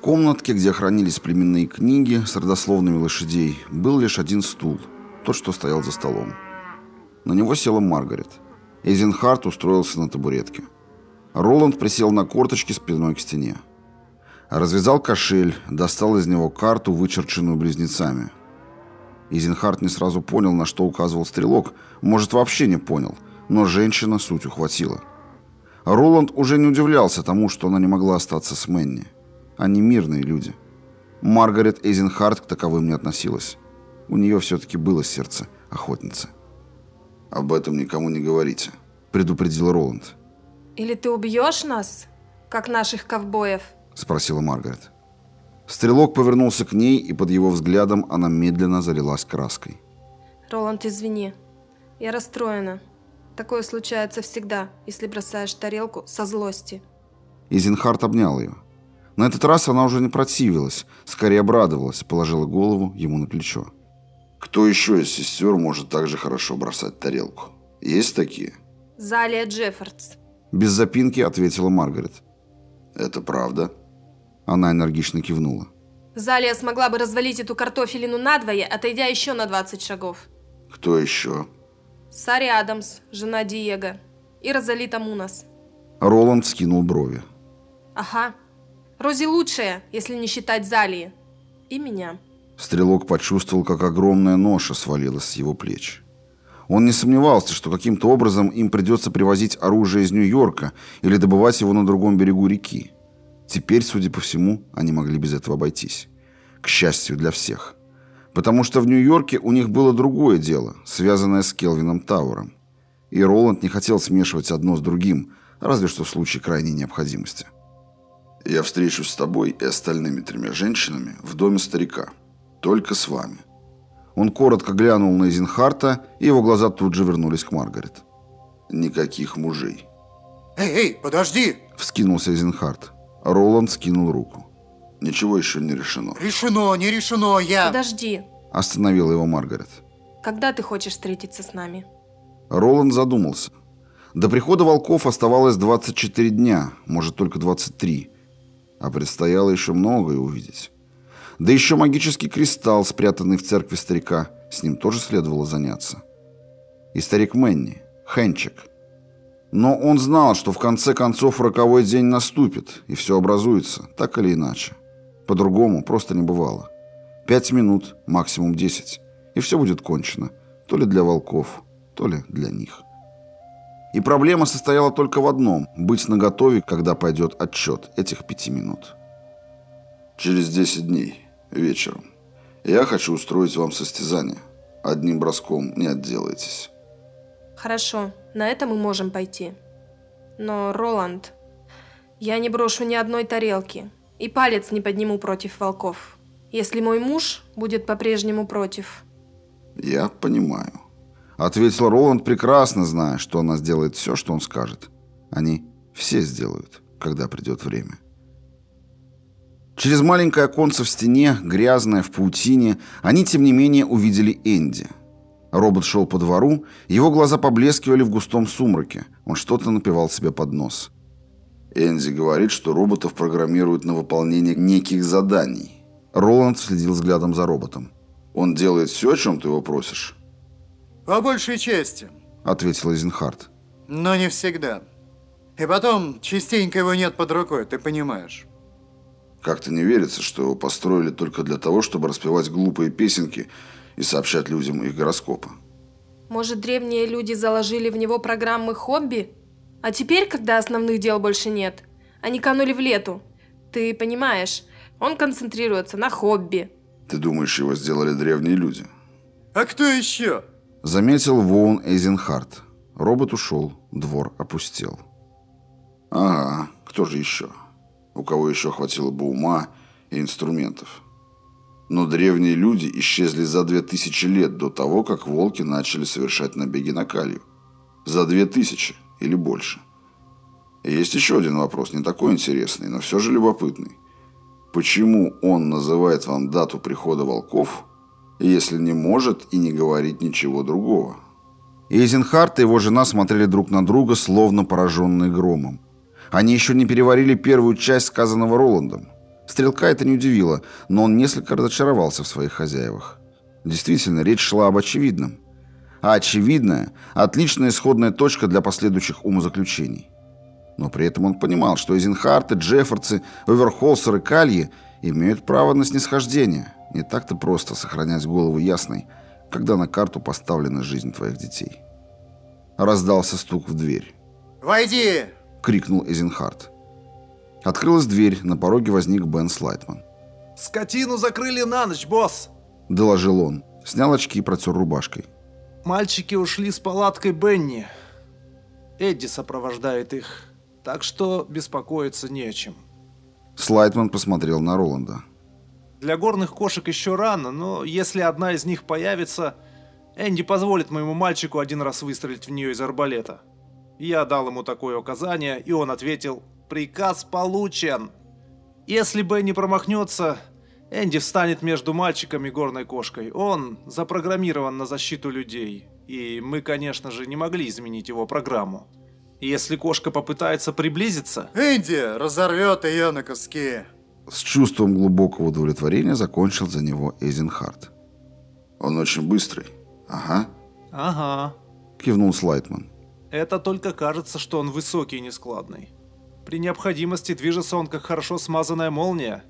комнатке, где хранились племенные книги с родословными лошадей, был лишь один стул, тот, что стоял за столом. На него села Маргарет. Эйзенхарт устроился на табуретке. Роланд присел на корточки спиной к стене. Развязал кошель, достал из него карту, вычерченную близнецами. Изенхарт не сразу понял, на что указывал стрелок, может, вообще не понял, но женщина суть ухватила. Роланд уже не удивлялся тому, что она не могла остаться с Мэнни. Они мирные люди. Маргарет Эйзенхарт к таковым не относилась. У нее все-таки было сердце охотницы. «Об этом никому не говорите», — предупредил Роланд. «Или ты убьешь нас, как наших ковбоев?» — спросила Маргарет. Стрелок повернулся к ней, и под его взглядом она медленно залилась краской. «Роланд, извини. Я расстроена. Такое случается всегда, если бросаешь тарелку со злости». Изенхарт обнял ее. На этот раз она уже не противилась, скорее обрадовалась, положила голову ему на плечо. «Кто еще из сестер может так же хорошо бросать тарелку? Есть такие?» «Залия Джеффордс». Без запинки ответила Маргарет. «Это правда?» Она энергично кивнула. Залия смогла бы развалить эту картофелину надвое, отойдя еще на 20 шагов. Кто еще? Сари Адамс, жена Диего. И Розалита Мунас. Роланд скинул брови. Ага. Рози лучшая, если не считать Залии. И меня. Стрелок почувствовал, как огромная ноша свалилась с его плеч. Он не сомневался, что каким-то образом им придется привозить оружие из Нью-Йорка или добывать его на другом берегу реки. Теперь, судя по всему, они могли без этого обойтись. К счастью для всех. Потому что в Нью-Йорке у них было другое дело, связанное с Келвином Тауэром. И Роланд не хотел смешивать одно с другим, разве что в случае крайней необходимости. «Я встречусь с тобой и остальными тремя женщинами в доме старика. Только с вами». Он коротко глянул на Эйзенхарта, и его глаза тут же вернулись к Маргарет. «Никаких мужей». «Эй, эй, подожди!» – вскинулся Эйзенхарт. Роланд скинул руку. «Ничего еще не решено». «Решено, не решено, я...» «Подожди», – остановила его Маргарет. «Когда ты хочешь встретиться с нами?» Роланд задумался. До прихода волков оставалось 24 дня, может, только 23. А предстояло еще многое увидеть. Да еще магический кристалл, спрятанный в церкви старика, с ним тоже следовало заняться. И старик Мэнни, Хенчик – но он знал, что в конце концов роковой день наступит, и все образуется, так или иначе. По-другому просто не бывало. Пять минут, максимум десять, и все будет кончено. То ли для волков, то ли для них. И проблема состояла только в одном – быть наготове, когда пойдет отчет этих пяти минут. Через десять дней, вечером, я хочу устроить вам состязание. Одним броском не отделаетесь. Хорошо, на это мы можем пойти. Но, Роланд, я не брошу ни одной тарелки и палец не подниму против волков, если мой муж будет по-прежнему против. Я понимаю. Ответил Роланд, прекрасно зная, что она сделает все, что он скажет. Они все сделают, когда придет время. Через маленькое оконце в стене, грязное, в паутине, они, тем не менее, увидели Энди – Робот шел по двору, его глаза поблескивали в густом сумраке. Он что-то напевал себе под нос. Энди говорит, что роботов программируют на выполнение неких заданий. Роланд следил взглядом за роботом. «Он делает все, о чем ты его просишь?» «По большей части», — ответил Эйзенхарт. «Но не всегда. И потом, частенько его нет под рукой, ты понимаешь». Как-то не верится, что его построили только для того, чтобы распевать глупые песенки и сообщать людям их гороскопы. Может, древние люди заложили в него программы хобби? А теперь, когда основных дел больше нет, они канули в лету. Ты понимаешь, он концентрируется на хобби. Ты думаешь, его сделали древние люди? А кто еще? Заметил Воун Эйзенхарт. Робот ушел, двор опустел. Ага, кто же еще? У кого еще хватило бы ума и инструментов? Но древние люди исчезли за две тысячи лет до того, как волки начали совершать набеги на калью. За две тысячи или больше. Есть еще один вопрос, не такой интересный, но все же любопытный. Почему он называет вам дату прихода волков, если не может и не говорит ничего другого? Эйзенхарт и его жена смотрели друг на друга, словно пораженные громом. Они еще не переварили первую часть сказанного Роландом. Стрелка это не удивило, но он несколько разочаровался в своих хозяевах. Действительно, речь шла об очевидном. А очевидное – отличная исходная точка для последующих умозаключений. Но при этом он понимал, что Эйзенхарты, Джеффордсы, Оверхолсеры, Кальи имеют право на снисхождение. Не так-то просто сохранять голову ясной, когда на карту поставлена жизнь твоих детей. Раздался стук в дверь. «Войди!» — крикнул Эйзенхарт. Открылась дверь, на пороге возник Бен Слайтман. «Скотину закрыли на ночь, босс!» — доложил он. Снял очки и протер рубашкой. «Мальчики ушли с палаткой Бенни. Эдди сопровождает их, так что беспокоиться не о чем». Слайтман посмотрел на Роланда. «Для горных кошек еще рано, но если одна из них появится, Энди позволит моему мальчику один раз выстрелить в нее из арбалета». Я дал ему такое указание, и он ответил «Приказ получен». Если Бенни промахнется, Энди встанет между мальчиком и горной кошкой. Он запрограммирован на защиту людей, и мы, конечно же, не могли изменить его программу. Если кошка попытается приблизиться... Энди разорвет ее на куски. С чувством глубокого удовлетворения закончил за него Эйзенхарт. «Он очень быстрый. Ага». «Ага», — кивнул Слайтман. Это только кажется, что он высокий и нескладный. При необходимости движется он как хорошо смазанная молния.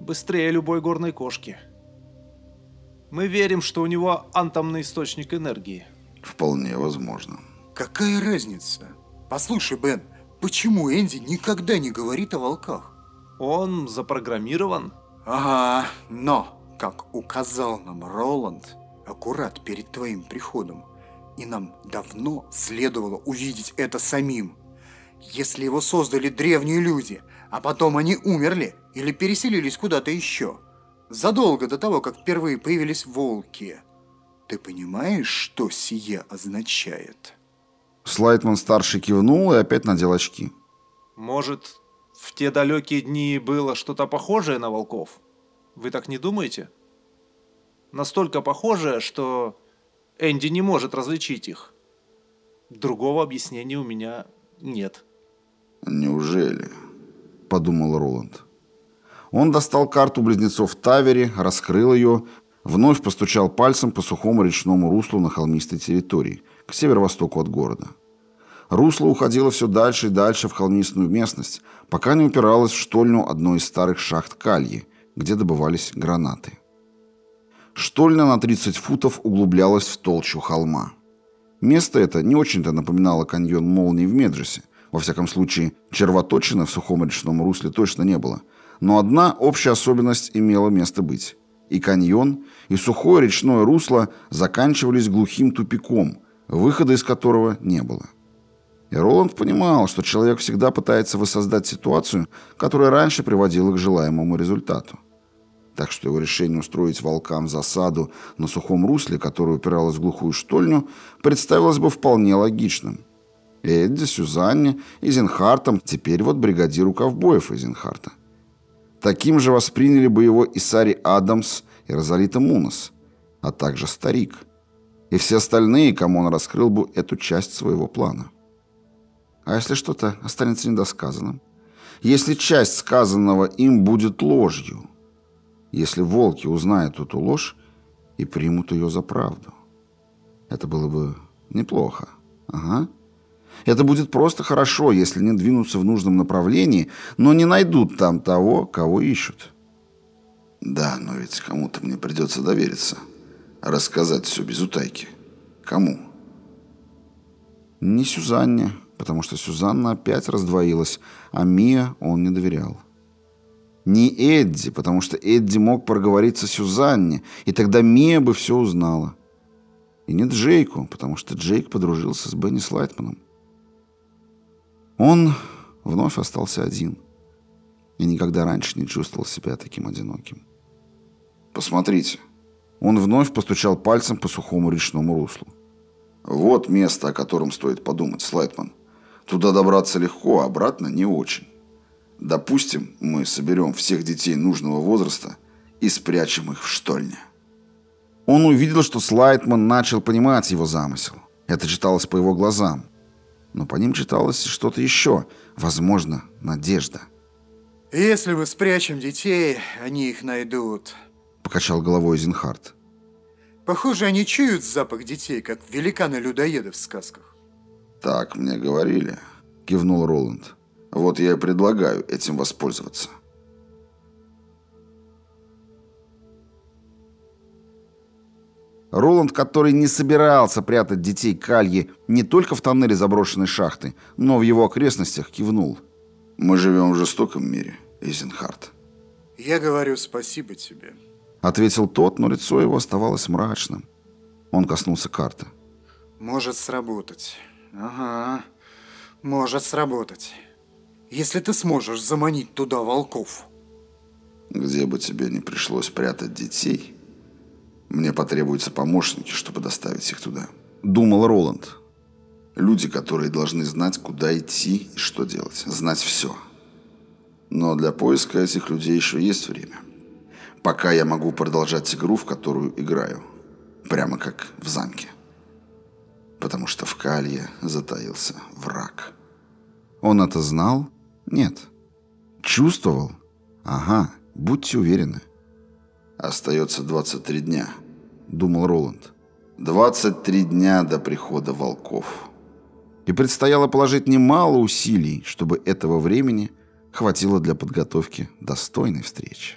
Быстрее любой горной кошки. Мы верим, что у него атомный источник энергии. Вполне возможно. Какая разница? Послушай, Бен, почему Энди никогда не говорит о волках? Он запрограммирован. Ага, но, как указал нам Роланд, аккурат перед твоим приходом, и нам давно следовало увидеть это самим. Если его создали древние люди, а потом они умерли или переселились куда-то еще, задолго до того, как впервые появились волки, ты понимаешь, что сие означает? Слайтман-старший кивнул и опять надел очки. Может, в те далекие дни было что-то похожее на волков? Вы так не думаете? Настолько похожее, что Энди не может различить их. Другого объяснения у меня нет. «Неужели?» – подумал Роланд. Он достал карту близнецов Тавери, раскрыл ее, вновь постучал пальцем по сухому речному руслу на холмистой территории, к северо-востоку от города. Русло уходило все дальше и дальше в холмистую местность, пока не упиралось в штольню одной из старых шахт Кальи, где добывались гранаты. Штольня на 30 футов углублялась в толщу холма. Место это не очень-то напоминало каньон молнии в Меджесе. Во всяком случае, червоточины в сухом речном русле точно не было. Но одна общая особенность имела место быть. И каньон, и сухое речное русло заканчивались глухим тупиком, выхода из которого не было. И Роланд понимал, что человек всегда пытается воссоздать ситуацию, которая раньше приводила к желаемому результату так что его решение устроить волкам засаду на сухом русле, которое упиралось в глухую штольню, представилось бы вполне логичным. Эдди, Сюзанне и Зенхартом, теперь вот бригадиру ковбоев Эйзенхарта. Таким же восприняли бы его и Сари Адамс, и Розалита Мунос, а также старик. И все остальные, кому он раскрыл бы эту часть своего плана. А если что-то останется недосказанным? Если часть сказанного им будет ложью – если волки узнают эту ложь и примут ее за правду. Это было бы неплохо. Ага. Это будет просто хорошо, если не двинутся в нужном направлении, но не найдут там того, кого ищут. Да, но ведь кому-то мне придется довериться. Рассказать все без утайки. Кому? Не Сюзанне, потому что Сюзанна опять раздвоилась, а Мия он не доверял. Не Эдди, потому что Эдди мог проговориться Сюзанне, и тогда Мия бы все узнала. И не Джейку, потому что Джейк подружился с Бенни Слайтманом. Он вновь остался один и никогда раньше не чувствовал себя таким одиноким. «Посмотрите». Он вновь постучал пальцем по сухому речному руслу. «Вот место, о котором стоит подумать, Слайтман. Туда добраться легко, а обратно не очень». Допустим, мы соберем всех детей нужного возраста и спрячем их в штольне. Он увидел, что Слайтман начал понимать его замысел. Это читалось по его глазам. Но по ним читалось что-то еще, возможно, надежда. Если мы спрячем детей, они их найдут. Покачал головой Зинхард. Похоже, они чуют запах детей, как великаны-людоеды в сказках. Так мне говорили, кивнул Роланд. Вот я и предлагаю этим воспользоваться. Роланд, который не собирался прятать детей Кальи не только в тоннеле заброшенной шахты, но в его окрестностях, кивнул. «Мы живем в жестоком мире, Эйзенхарт». «Я говорю спасибо тебе», — ответил тот, но лицо его оставалось мрачным. Он коснулся карты. «Может сработать. Ага, может сработать. Если ты сможешь заманить туда волков». «Где бы тебе не пришлось прятать детей», мне потребуются помощники, чтобы доставить их туда. Думал Роланд. Люди, которые должны знать, куда идти и что делать. Знать все. Но для поиска этих людей еще есть время. Пока я могу продолжать игру, в которую играю. Прямо как в замке. Потому что в Калье затаился враг. Он это знал? Нет. Чувствовал? Ага, будьте уверены. «Остается 23 дня», — думал Роланд. «23 дня до прихода волков». И предстояло положить немало усилий, чтобы этого времени хватило для подготовки достойной встречи.